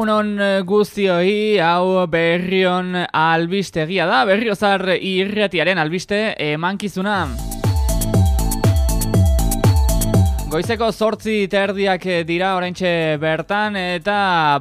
Egunon eh, guztioi, hau berrion albistegia da, berriozar irretiaren albiste emankizuna. Goizeko sortzi terdiak dira oraintxe bertan eta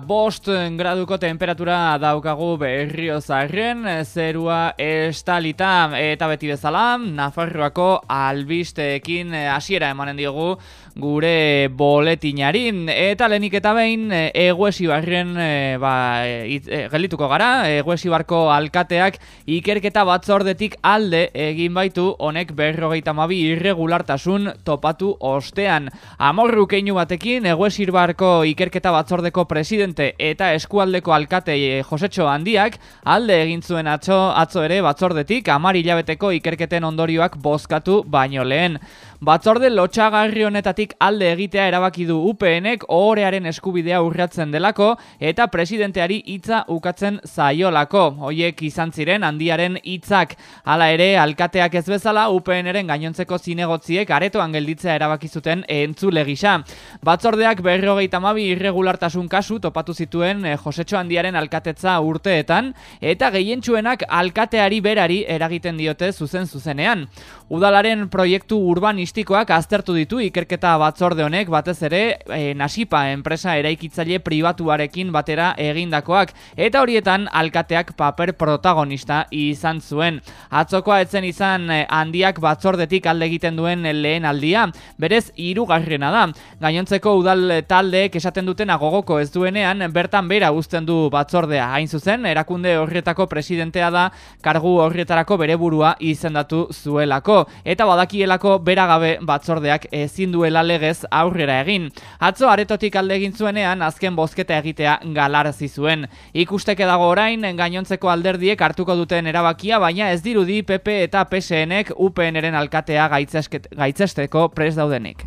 bost graduko temperatura daukagu berriozarren, zerua estalita eta beti bezala, Nafarroako albisteekin hasiera emanen diogu gure boletinari. Eta lenik eta behin eguesi barren e, ba, e, gelituko gara. Eguesi barko alkateak ikerketa batzordetik alde egin baitu. Honek berrogeita mabi irregulartasun topatu ostean. Amorru keinu batekin eguesi barko ikerketa batzordeko presidente eta eskualdeko alkate e, Josetxo handiak alde egin zuen atzo, atzo ere batzordetik amari hilabeteko ikerketen ondorioak bozkatu baino lehen Batzorde lotxagarri honetatik alde egitea erabaki du UPNek ohorearen eskubidea urratzen delako eta presidenteari hitza ukatzen zaiolako. Hoiek izan ziren handiaren hitzak. Hala ere, alkateak ez bezala UPNren gainontzeko zinegotziek aretoan gelditzea erabaki zuten entzule gisa. Batzordeak berrogeita mabi irregulartasun kasu topatu zituen eh, Josetxo handiaren alkatetza urteetan eta gehientsuenak alkateari berari eragiten diote zuzen zuzenean. Udalaren proiektu urban urbanistikoak aztertu ditu ikerketa batzorde honek batez ere e, Nasipa enpresa eraikitzaile pribatuarekin batera egindakoak eta horietan alkateak paper protagonista izan zuen. Atzokoa etzen izan eh, handiak batzordetik alde egiten duen lehen aldia, berez hirugarrena da. Gainontzeko udal taldeek esaten duten agogoko ez duenean bertan bera uzten du batzordea. Hain zuzen, erakunde horretako presidentea da kargu horretarako bere burua izendatu zuelako. Eta badakielako bera gabe batzordeak ezin duela legez aurrera egin. Atzo aretotik alde egin zuenean azken bozketa egitea galarazi zuen. Ikusteke dago orain gainontzeko alderdiek hartuko duten erabakia baina ez dirudi PP eta PSNek UPNren alkatea gaitzesteko pres daudenik.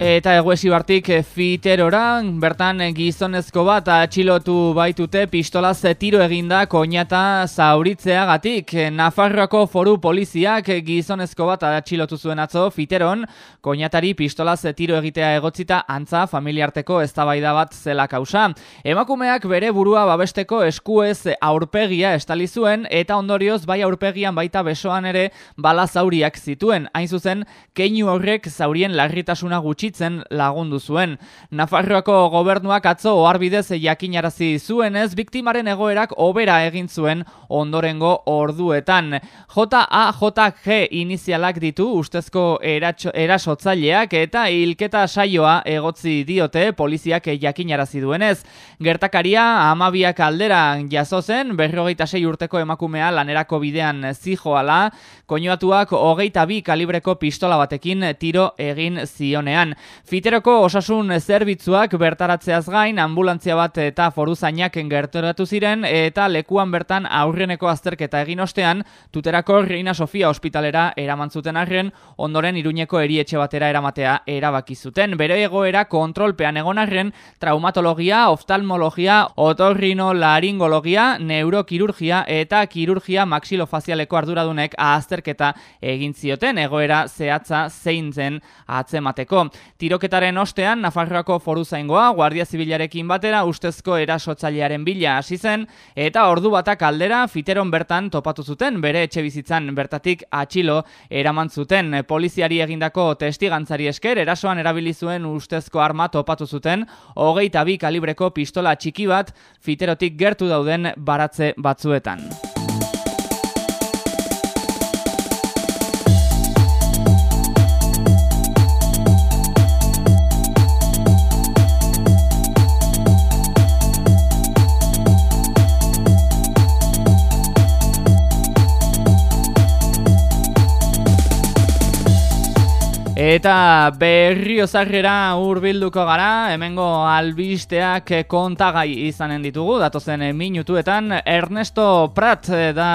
Eta eguesi bartik eh, fiterora, bertan eh, gizonezko bat atxilotu baitute pistola tiro eginda koñata zauritzeagatik. Nafarroako foru poliziak gizonezko bat atxilotu zuen atzo fiteron, koñatari pistola tiro egitea egotzita antza familiarteko eztabaida bat zela kausa. Emakumeak bere burua babesteko eskuez aurpegia estali zuen eta ondorioz bai aurpegian baita besoan ere bala zauriak zituen. Hain zuzen, keinu horrek zaurien larritasuna gutxi bizitzen lagundu zuen. Nafarroako gobernuak atzo oharbidez jakinarazi zuenez biktimaren egoerak obera egin zuen ondorengo orduetan. JAJG inizialak ditu ustezko erasotzaileak eta hilketa saioa egotzi diote poliziak jakinarazi duenez. Gertakaria amabiak aldera jazo zen, berrogeita sei urteko emakumea lanerako bidean zijoala, koinoatuak hogeita bi kalibreko pistola batekin tiro egin zionean. Fiteroko osasun zerbitzuak bertaratzeaz gain ambulantzia bat eta foruzainak gerturatu ziren eta lekuan bertan aurreneko azterketa egin ostean tuterako Reina Sofia ospitalera eraman zuten arren ondoren iruñeko erietxe batera eramatea erabaki zuten. Bere egoera kontrolpean egon arren traumatologia, oftalmologia, otorrino laringologia, neurokirurgia eta kirurgia maxilofazialeko arduradunek azterketa egin zioten egoera zehatza zein zen atzemateko. Tiroketaren ostean, Nafarroako foru zaingoa, Guardia Zibilarekin batera, ustezko erasotzailearen bila hasi zen, eta ordu batak aldera, fiteron bertan topatu zuten, bere etxe bizitzan bertatik atxilo eraman zuten. Poliziari egindako testigantzari esker, erasoan erabili zuen ustezko arma topatu zuten, hogeita bi kalibreko pistola txiki bat, fiterotik gertu dauden baratze batzuetan. Eta berriozarrera urbilduko gara, hemengo albisteak kontagai izanen ditugu, datozen minutuetan. Ernesto Prat da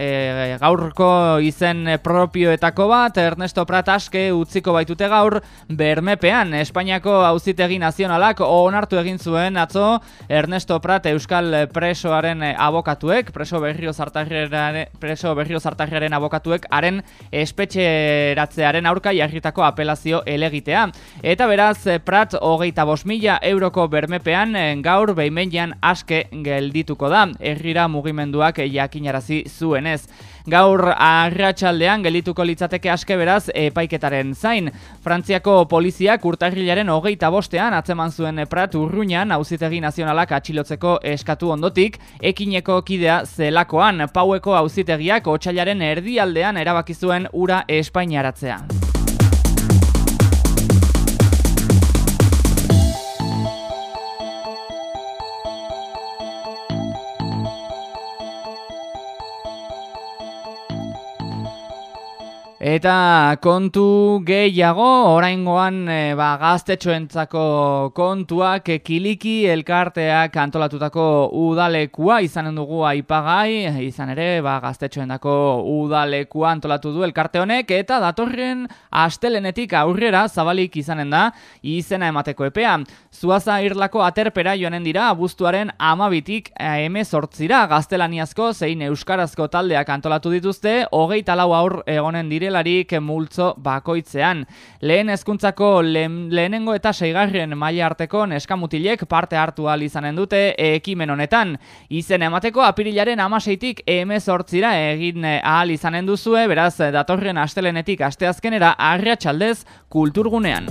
e, gaurko izen propioetako bat, Ernesto Prat aske utziko baitute gaur bermepean, Espainiako auzitegi nazionalak onartu egin zuen atzo Ernesto Prat euskal presoaren abokatuek, preso berriozartarreren preso berriozartarreren abokatuek, haren espetxeratzearen aurka jarritako apelazio elegitea. Eta beraz, eh, Prat hogeita mila euroko bermepean eh, gaur behimenean aske geldituko da. Errira mugimenduak jakinarazi zuenez. Gaur arratsaldean geldituko litzateke aske beraz epaiketaren zain. Frantziako poliziak urtarrilaren hogeita bostean atzeman zuen Prat urruñan auzitegi nazionalak atxilotzeko eskatu ondotik, ekineko kidea zelakoan paueko auzitegiak otxailaren erdialdean erabaki zuen ura Espainiaratzea. Eta kontu gehiago, oraingoan e, ba, gaztetxoentzako kontuak kiliki elkarteak antolatutako udalekua izanen dugu aipagai, izan ere ba, gaztetxoendako udalekua antolatu du elkarte honek, eta datorren astelenetik aurrera zabalik izanen da izena emateko epea. Zuaza irlako aterpera joanen dira abuztuaren amabitik emezortzira gaztelaniazko zein euskarazko taldeak antolatu dituzte, hogeita lau aur egonen direla larik multzo bakoitzean. Lehen hezkuntzako lehenengo eta seigarren maila arteko neskamutilek parte hartu al izanen dute ekimen honetan. Izen emateko apirilaren amaseitik emezortzira egin ahal izanen duzue, beraz datorren astelenetik asteazkenera arratxaldez kulturgunean.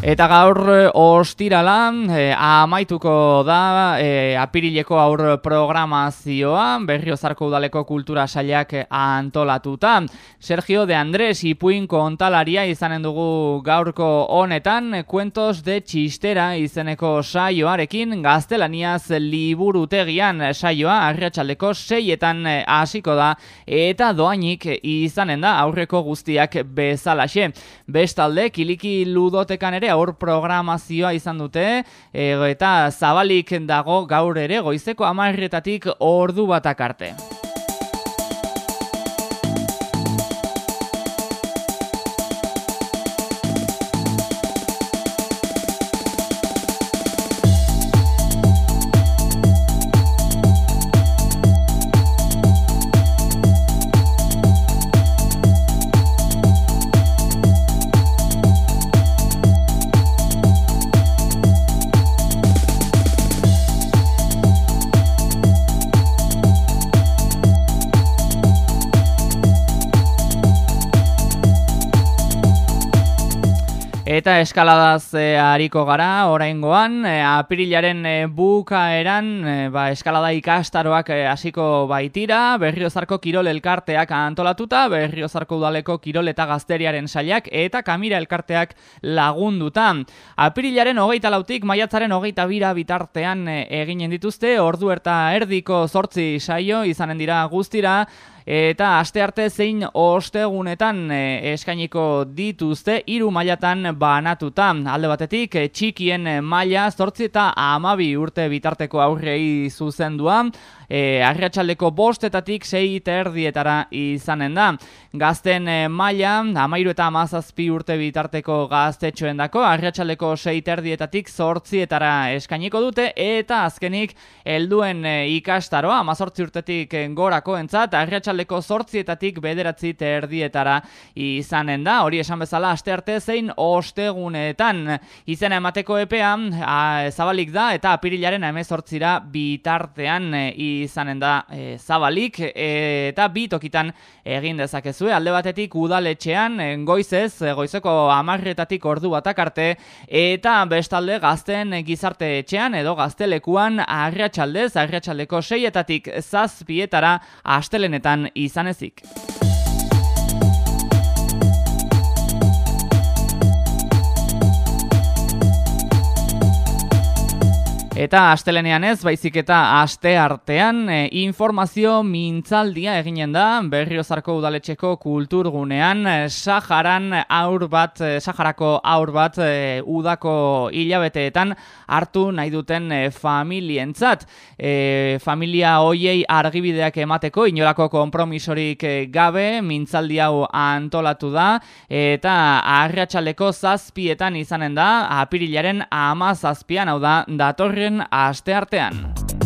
Eta gaur eh, ostirala e, amaituko da e, apirileko aur programazioa berriozarko udaleko kultura sailak antolatuta. Sergio de Andrés ipuin kontalaria izanen dugu gaurko honetan kuentos de txistera izeneko saioarekin gaztelaniaz liburutegian saioa arratsaldeko seietan hasiko da eta doainik izanen da aurreko guztiak bezalaxe. Bestalde kiliki ludotekan ere aur programazioa izan dute e, eta zabalik dago gaur ere goizeko amarretatik ordu batak arte. Eta eskaladaz e, hariko gara, oraingoan, e, apirilaren e, bukaeran, e, ba, eskalada ikastaroak hasiko baitira, berriozarko kirol elkarteak antolatuta, berriozarko udaleko kirol eta gazteriaren sailak, eta kamira elkarteak lagunduta. Apirilaren hogeita lautik, maiatzaren hogeita bira bitartean eginen dituzte, ordu eta erdiko sortzi saio, izanen dira guztira, eta aste arte zein ostegunetan e, eskainiko dituzte hiru mailatan banatuta. Alde batetik txikien maila 8 eta 12 urte bitarteko aurrei zuzendua e, arratsaldeko bostetatik sei terdietara izanen da. Gazten e, maila, amairu eta amazazpi urte bitarteko gaztetxoen dako, arratsaldeko sei terdietatik zortzietara eskainiko dute, eta azkenik helduen e, ikastaroa, amazortzi urtetik gorako entzat, arratsaldeko zortzietatik bederatzi terdietara izanen da. Hori esan bezala, aste arte zein ostegunetan izena emateko epea, zabalik da, eta apirilaren emezortzira bitartean e, izanen da e, zabalik eta bi tokitan egin dezakezue alde batetik udaletxean e, goizez e, goizeko amarretatik ordu batak arte eta bestalde gazten gizarte etxean edo gaztelekuan arratsaldez arratsaldeko seietatik zazpietara astelenetan izanezik. Eta astelenean ez, baizik eta aste artean e, informazio mintzaldia eginen da Berriozarko udaletxeko kulturgunean e, Saharan aur bat, e, Saharako aur bat e, udako hilabeteetan hartu nahi duten e, familientzat. E, familia hoiei argibideak emateko inolako konpromisorik gabe mintzaldi hau antolatu da eta arratsaleko zazpietan izanen da apirilaren ama zazpian hau da datorri datorren aste artean.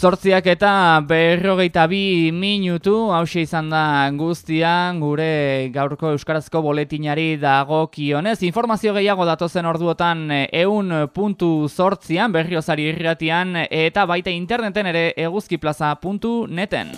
Zortziak eta berrogeita bi minutu, hause izan da guztian, gure gaurko Euskarazko boletinari dago kionez. Informazio gehiago datozen orduotan eun puntu zortzian, berriozari irratian, eta baita interneten ere eguzkiplaza puntu neten.